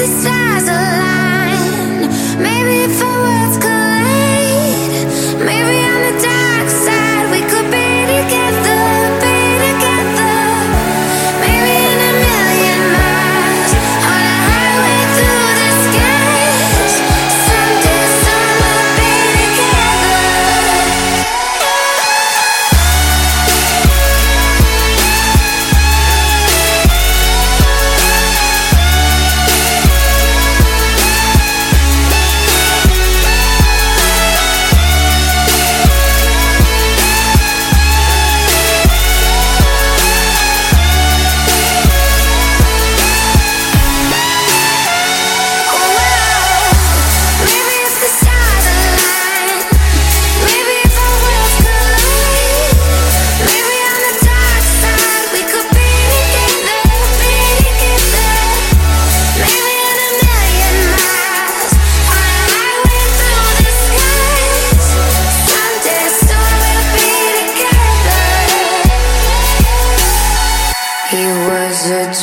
was a